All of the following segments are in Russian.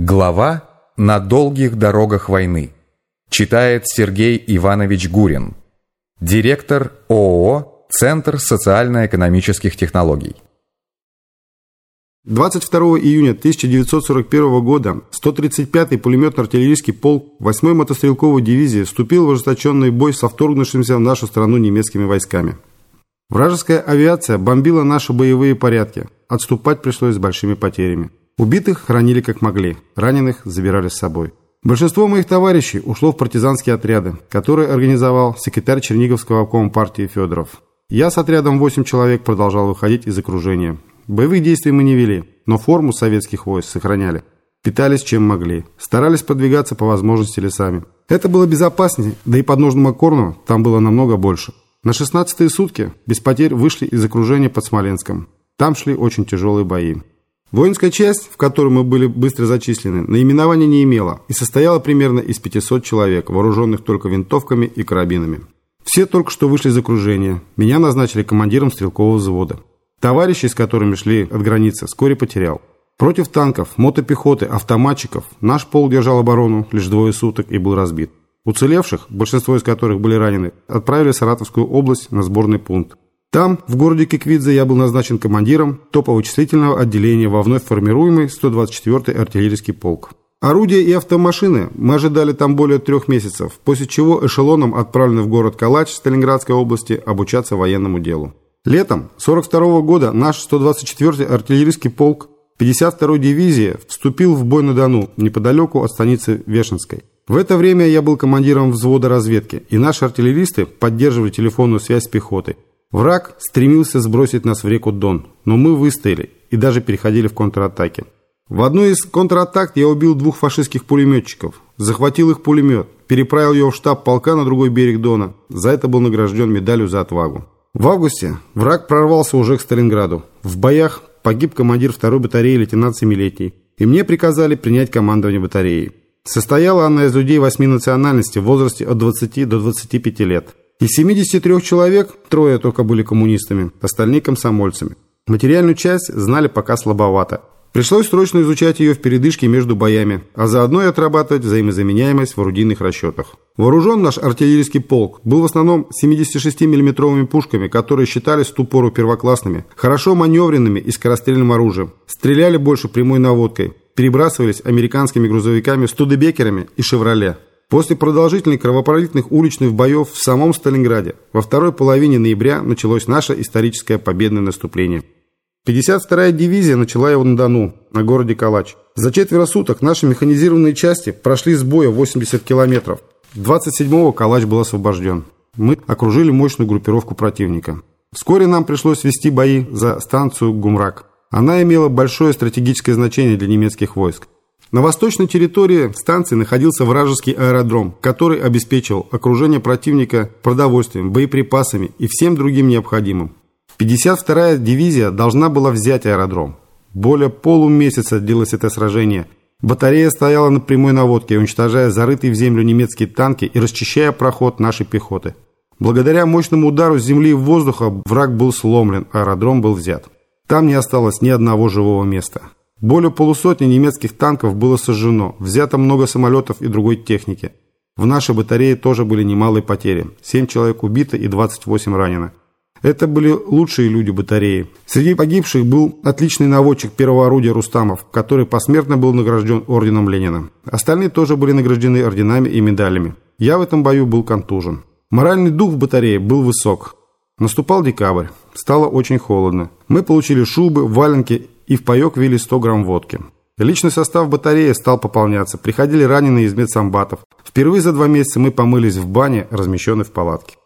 Глава «На долгих дорогах войны». Читает Сергей Иванович Гурин. Директор ООО «Центр социально-экономических технологий». 22 июня 1941 года 135-й пулеметно-артиллерийский полк 8-й мотострелковой дивизии вступил в ожесточенный бой со вторгнувшимися в нашу страну немецкими войсками. Вражеская авиация бомбила наши боевые порядки. Отступать пришлось с большими потерями. Убитых хранили как могли, раненых забирали с собой. Большинство моих товарищей ушло в партизанские отряды, которые организовал секретарь Черниговского обкома партии Федоров. Я с отрядом 8 человек продолжал выходить из окружения. Боевых действий мы не вели, но форму советских войск сохраняли. Питались чем могли. Старались продвигаться по возможности лесами. Это было безопаснее, да и под Нужным Окорну там было намного больше. На 16-е сутки без потерь вышли из окружения под Смоленском. Там шли очень тяжелые бои. Воинская часть, в которой мы были быстро зачислены, наименования не имела и состояла примерно из 500 человек, вооруженных только винтовками и карабинами. Все только что вышли из окружения. Меня назначили командиром стрелкового взвода. Товарищи, с которыми шли от границы, вскоре потерял. Против танков, мотопехоты, автоматчиков наш пол держал оборону лишь двое суток и был разбит. Уцелевших, большинство из которых были ранены, отправили в Саратовскую область на сборный пункт. Там, в городе Киквидзе, я был назначен командиром топово-вычислительного отделения во вновь формируемый 124-й артиллерийский полк. Орудия и автомашины мы ожидали там более трех месяцев, после чего эшелоном отправлены в город Калач Сталинградской области обучаться военному делу. Летом 42 -го года наш 124-й артиллерийский полк 52-й дивизии вступил в бой на Дону, неподалеку от станицы Вешенской. В это время я был командиром взвода разведки, и наши артиллеристы поддерживали телефонную связь с пехотой. Враг стремился сбросить нас в реку Дон, но мы выстояли и даже переходили в контратаки. В одной из контратак я убил двух фашистских пулеметчиков, захватил их пулемет, переправил его в штаб полка на другой берег Дона. За это был награжден медалью за отвагу. В августе враг прорвался уже к Сталинграду. В боях погиб командир второй батареи лейтенант Семилетний, и мне приказали принять командование батареей. Состояла она из людей восьми национальностей в возрасте от 20 до 25 лет. Из 73 человек трое только были коммунистами, остальные комсомольцами. Материальную часть знали пока слабовато. Пришлось срочно изучать ее в передышке между боями, а заодно и отрабатывать взаимозаменяемость в орудийных расчетах. Вооружен наш артиллерийский полк был в основном 76 миллиметровыми пушками, которые считались в ту пору первоклассными, хорошо маневренными и скорострельным оружием. Стреляли больше прямой наводкой, перебрасывались американскими грузовиками, студебекерами и «Шевроле». После продолжительных кровопролитных уличных боев в самом Сталинграде во второй половине ноября началось наше историческое победное наступление. 52-я дивизия начала его на Дону, на городе Калач. За четверо суток наши механизированные части прошли с боя 80 километров. 27-го Калач был освобожден. Мы окружили мощную группировку противника. Вскоре нам пришлось вести бои за станцию Гумрак. Она имела большое стратегическое значение для немецких войск. На восточной территории станции находился вражеский аэродром, который обеспечивал окружение противника продовольствием, боеприпасами и всем другим необходимым. 52-я дивизия должна была взять аэродром. Более полумесяца длилось это сражение. Батарея стояла на прямой наводке, уничтожая зарытые в землю немецкие танки и расчищая проход нашей пехоты. Благодаря мощному удару земли и воздуха враг был сломлен, аэродром был взят. Там не осталось ни одного живого места. Более полусотни немецких танков было сожжено, взято много самолетов и другой техники. В нашей батарее тоже были немалые потери. 7 человек убито и 28 ранено. Это были лучшие люди батареи. Среди погибших был отличный наводчик первого орудия Рустамов, который посмертно был награжден орденом Ленина. Остальные тоже были награждены орденами и медалями. Я в этом бою был контужен. Моральный дух в батарее был высок. Наступал декабрь. Стало очень холодно. Мы получили шубы, валенки и в паек ввели 100 грамм водки. Личный состав батареи стал пополняться, приходили раненые из медсамбатов. Впервые за два месяца мы помылись в бане, размещенной в палатке.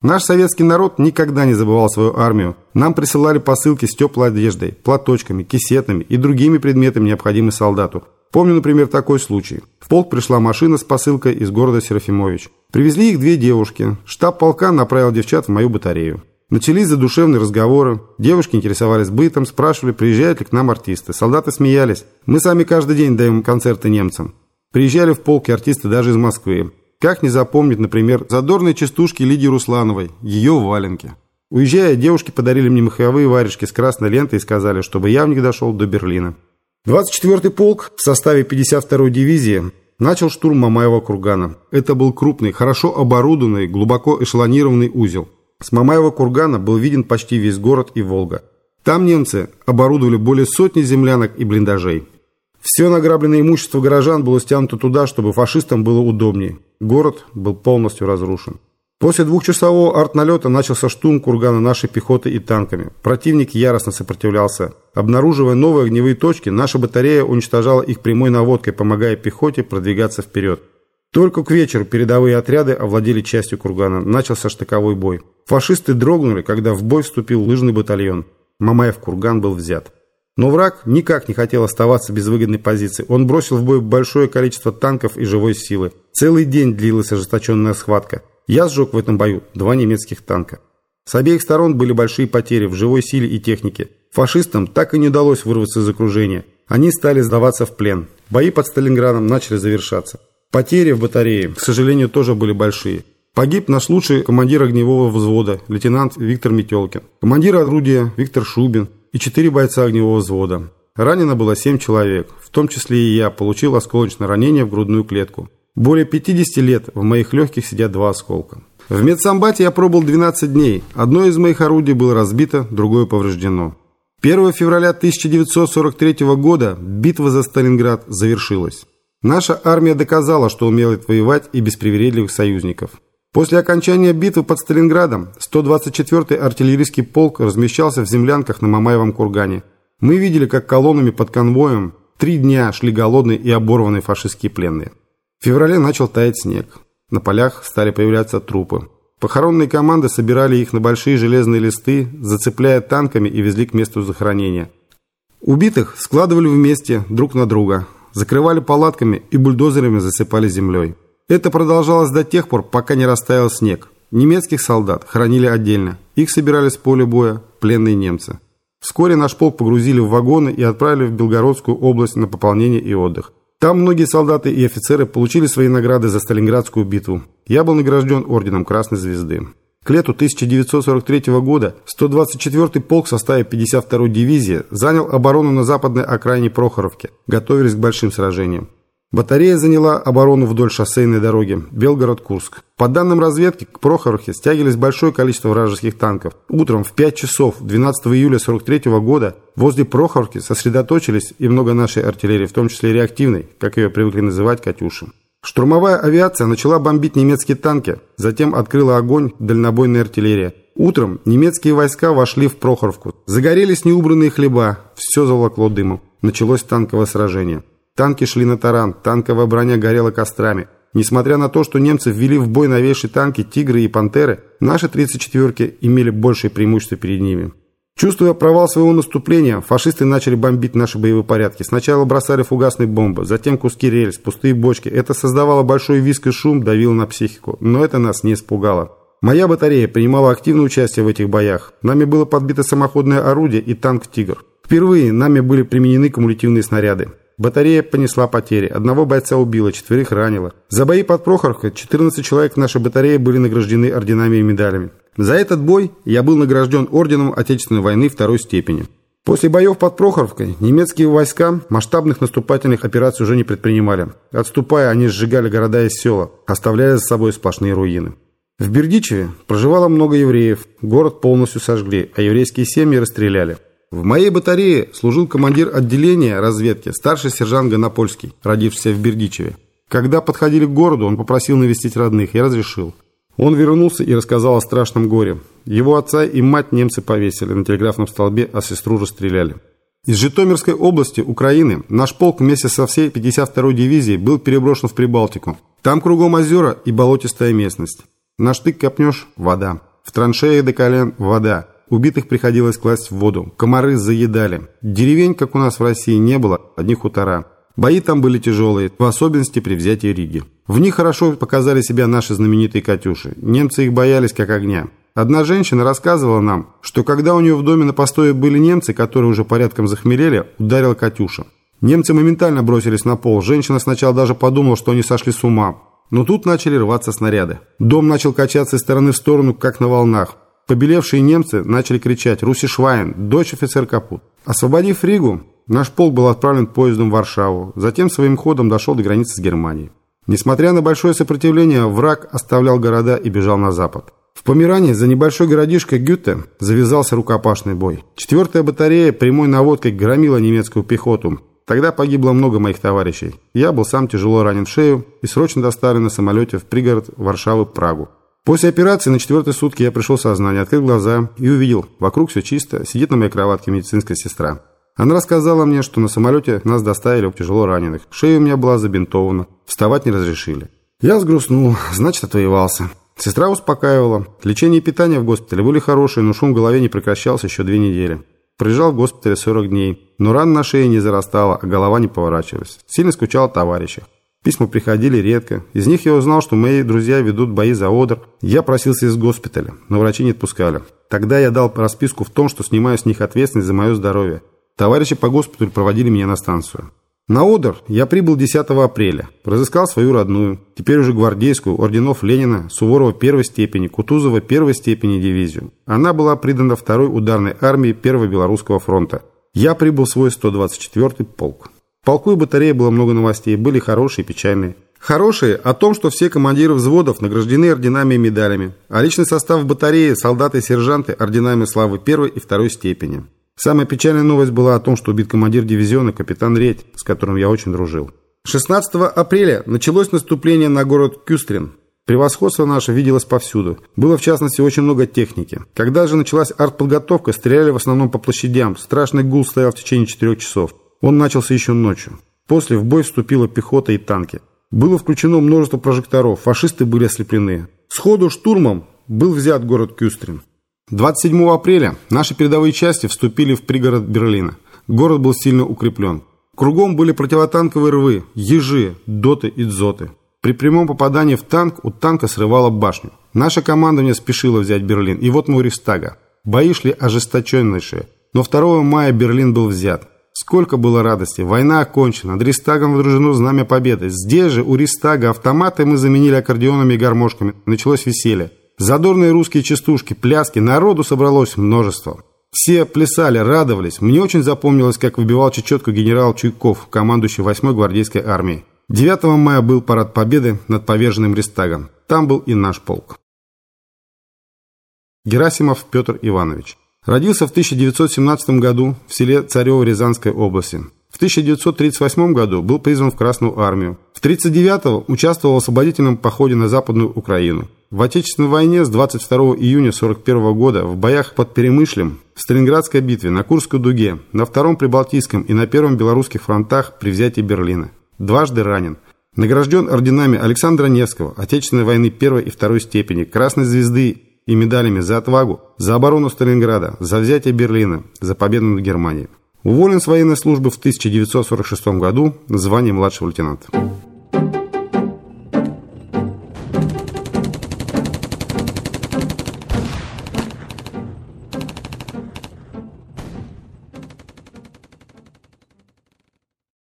Наш советский народ никогда не забывал свою армию. Нам присылали посылки с теплой одеждой, платочками, кисетами и другими предметами, необходимыми солдату. Помню, например, такой случай. В полк пришла машина с посылкой из города Серафимович. Привезли их две девушки. Штаб полка направил девчат в мою батарею. Начались задушевные разговоры. Девушки интересовались бытом, спрашивали, приезжают ли к нам артисты. Солдаты смеялись. Мы сами каждый день даем концерты немцам. Приезжали в полки артисты даже из Москвы. Как не запомнить, например, задорные частушки Лидии Руслановой, ее валенки. Уезжая, девушки подарили мне маховые варежки с красной лентой и сказали, чтобы я в них дошел до Берлина. 24-й полк в составе 52-й дивизии начал штурм Мамаева кургана. Это был крупный, хорошо оборудованный, глубоко эшелонированный узел. С Мамаева кургана был виден почти весь город и Волга. Там немцы оборудовали более сотни землянок и блиндажей. Все награбленное имущество горожан было стянуто туда, чтобы фашистам было удобнее. Город был полностью разрушен. После двухчасового артналета начался штурм кургана нашей пехоты и танками. Противник яростно сопротивлялся. Обнаруживая новые огневые точки, наша батарея уничтожала их прямой наводкой, помогая пехоте продвигаться вперед. Только к вечеру передовые отряды овладели частью кургана. Начался штыковой бой. Фашисты дрогнули, когда в бой вступил лыжный батальон. Мамаев курган был взят. Но враг никак не хотел оставаться без выгодной позиции. Он бросил в бой большое количество танков и живой силы. Целый день длилась ожесточенная схватка. Я сжег в этом бою два немецких танка. С обеих сторон были большие потери в живой силе и технике. Фашистам так и не удалось вырваться из окружения. Они стали сдаваться в плен. Бои под Сталинградом начали завершаться. Потери в батарее, к сожалению, тоже были большие. Погиб наш лучший командир огневого взвода, лейтенант Виктор Метелкин. Командир орудия Виктор Шубин и четыре бойца огневого взвода. Ранено было семь человек, в том числе и я, получил осколочное ранение в грудную клетку. Более 50 лет в моих легких сидят два осколка. В медсамбате я пробыл 12 дней. Одно из моих орудий было разбито, другое повреждено. 1 февраля 1943 года битва за Сталинград завершилась. Наша армия доказала, что умеет воевать и без привередливых союзников. После окончания битвы под Сталинградом 124-й артиллерийский полк размещался в землянках на Мамаевом кургане. Мы видели, как колоннами под конвоем три дня шли голодные и оборванные фашистские пленные. В феврале начал таять снег. На полях стали появляться трупы. Похоронные команды собирали их на большие железные листы, зацепляя танками и везли к месту захоронения. Убитых складывали вместе друг на друга, закрывали палатками и бульдозерами засыпали землей. Это продолжалось до тех пор, пока не растаял снег. Немецких солдат хоронили отдельно. Их собирали с поля боя пленные немцы. Вскоре наш полк погрузили в вагоны и отправили в Белгородскую область на пополнение и отдых. Там многие солдаты и офицеры получили свои награды за Сталинградскую битву. Я был награжден орденом Красной Звезды. К лету 1943 года 124-й полк в составе 52-й дивизии занял оборону на западной окраине Прохоровки, готовились к большим сражениям. Батарея заняла оборону вдоль шоссейной дороги Белгород-Курск. По данным разведки, к Прохоровке стягивались большое количество вражеских танков. Утром в 5 часов 12 июля 43 года возле Прохоровки сосредоточились и много нашей артиллерии, в том числе реактивной, как ее привыкли называть, «Катюши». Штурмовая авиация начала бомбить немецкие танки, затем открыла огонь дальнобойная артиллерия. Утром немецкие войска вошли в Прохоровку. Загорелись неубранные хлеба, все заволокло дымом. Началось танковое сражение. Танки шли на таран, танковая броня горела кострами. Несмотря на то, что немцы ввели в бой новейшие танки «Тигры» и «Пантеры», наши 34-ки имели большее преимущество перед ними. Чувствуя провал своего наступления, фашисты начали бомбить наши боевые порядки. Сначала бросали фугасные бомбы, затем куски рельс, пустые бочки. Это создавало большой виск и шум, давило на психику. Но это нас не испугало. Моя батарея принимала активное участие в этих боях. Нами было подбито самоходное орудие и танк «Тигр». Впервые нами были применены кумулятивные снаряды. Батарея понесла потери. Одного бойца убила, четверых ранила. За бои под Прохоровкой 14 человек нашей батареи были награждены орденами и медалями. За этот бой я был награжден орденом Отечественной войны второй степени. После боев под Прохоровкой немецкие войска масштабных наступательных операций уже не предпринимали. Отступая, они сжигали города и села, оставляя за собой сплошные руины. В Бердичеве проживало много евреев, город полностью сожгли, а еврейские семьи расстреляли. В моей батарее служил командир отделения разведки, старший сержант Гонопольский, родившийся в Бердичеве. Когда подходили к городу, он попросил навестить родных, я разрешил. Он вернулся и рассказал о страшном горе. Его отца и мать немцы повесили на телеграфном столбе, а сестру расстреляли. Из Житомирской области Украины наш полк вместе со всей 52-й дивизией был переброшен в Прибалтику. Там кругом озера и болотистая местность. На штык копнешь – вода. В траншеях до колен – вода. Убитых приходилось класть в воду. Комары заедали. Деревень, как у нас в России, не было, одни хутора. Бои там были тяжелые, в особенности при взятии Риги. В них хорошо показали себя наши знаменитые «Катюши». Немцы их боялись как огня. Одна женщина рассказывала нам, что когда у нее в доме на постое были немцы, которые уже порядком захмелели, ударила «Катюша». Немцы моментально бросились на пол. Женщина сначала даже подумала, что они сошли с ума. Но тут начали рваться снаряды. Дом начал качаться из стороны в сторону, как на волнах. Побелевшие немцы начали кричать «Руси Швайн! Дочь офицер Капут!». Освободив Ригу, Наш полк был отправлен поездом в Варшаву, затем своим ходом дошел до границы с Германией. Несмотря на большое сопротивление, враг оставлял города и бежал на запад. В Померании за небольшой городишко Гюте завязался рукопашный бой. Четвертая батарея прямой наводкой громила немецкую пехоту. Тогда погибло много моих товарищей. Я был сам тяжело ранен в шею и срочно доставлен на самолете в пригород Варшавы-Прагу. После операции на четвертой сутки я пришел в сознание, открыл глаза и увидел, вокруг все чисто, сидит на моей кроватке медицинская сестра. Она рассказала мне, что на самолете нас доставили тяжело раненых. Шея у меня была забинтована, вставать не разрешили. Я взгрустнул, значит, отвоевался. Сестра успокаивала. Лечение и питание в госпитале были хорошие, но шум в голове не прекращался еще две недели. Прижал в госпитале 40 дней, но рана на шее не зарастала, а голова не поворачивалась. Сильно скучал о товарищах. Письма приходили редко. Из них я узнал, что мои друзья ведут бои за Одер. Я просился из госпиталя, но врачи не отпускали. Тогда я дал расписку в том, что снимаю с них ответственность за мое здоровье. Товарищи по госпиталю проводили меня на станцию. На Одер я прибыл 10 апреля. Разыскал свою родную, теперь уже гвардейскую, орденов Ленина, Суворова первой степени, Кутузова первой степени дивизию. Она была придана второй ударной армии Первого Белорусского фронта. Я прибыл в свой 124-й полк. В полку и батарее было много новостей, были хорошие и печальные. Хорошие о том, что все командиры взводов награждены орденами и медалями, а личный состав батареи, солдаты и сержанты орденами славы первой и второй степени. Самая печальная новость была о том, что убит командир дивизиона капитан Редь, с которым я очень дружил. 16 апреля началось наступление на город Кюстрин. Превосходство наше виделось повсюду. Было, в частности, очень много техники. Когда же началась артподготовка, стреляли в основном по площадям. Страшный гул стоял в течение четырех часов. Он начался еще ночью. После в бой вступила пехота и танки. Было включено множество прожекторов. Фашисты были ослеплены. Сходу штурмом был взят город Кюстрин. 27 апреля наши передовые части вступили в пригород Берлина. Город был сильно укреплен. Кругом были противотанковые рвы, ежи, доты и дзоты. При прямом попадании в танк у танка срывало башню. Наша командование спешило взять Берлин, и вот мы у Рейхстага. Бои шли ожесточеннейшие, но 2 мая Берлин был взят. Сколько было радости. Война окончена. Над Рейхстагом водружено знамя победы. Здесь же, у Рейхстага, автоматы мы заменили аккордеонами и гармошками. Началось веселье. Задорные русские частушки, пляски, народу собралось множество. Все плясали, радовались. Мне очень запомнилось, как выбивал чечетку генерал Чуйков, командующий 8-й гвардейской армией. 9 мая был парад победы над поверженным Рестагом. Там был и наш полк. Герасимов Петр Иванович. Родился в 1917 году в селе Царево Рязанской области. В 1938 году был призван в Красную армию. В 1939 участвовал в освободительном походе на Западную Украину. В Отечественной войне с 22 июня 1941 года в боях под Перемышлем, в Сталинградской битве, на Курской дуге, на Втором Прибалтийском и на Первом Белорусских фронтах при взятии Берлина. Дважды ранен. Награжден орденами Александра Невского, Отечественной войны первой и второй степени, Красной Звезды и медалями за отвагу, за оборону Сталинграда, за взятие Берлина, за победу над Германией. Уволен с военной службы в 1946 году, звание младшего лейтенанта.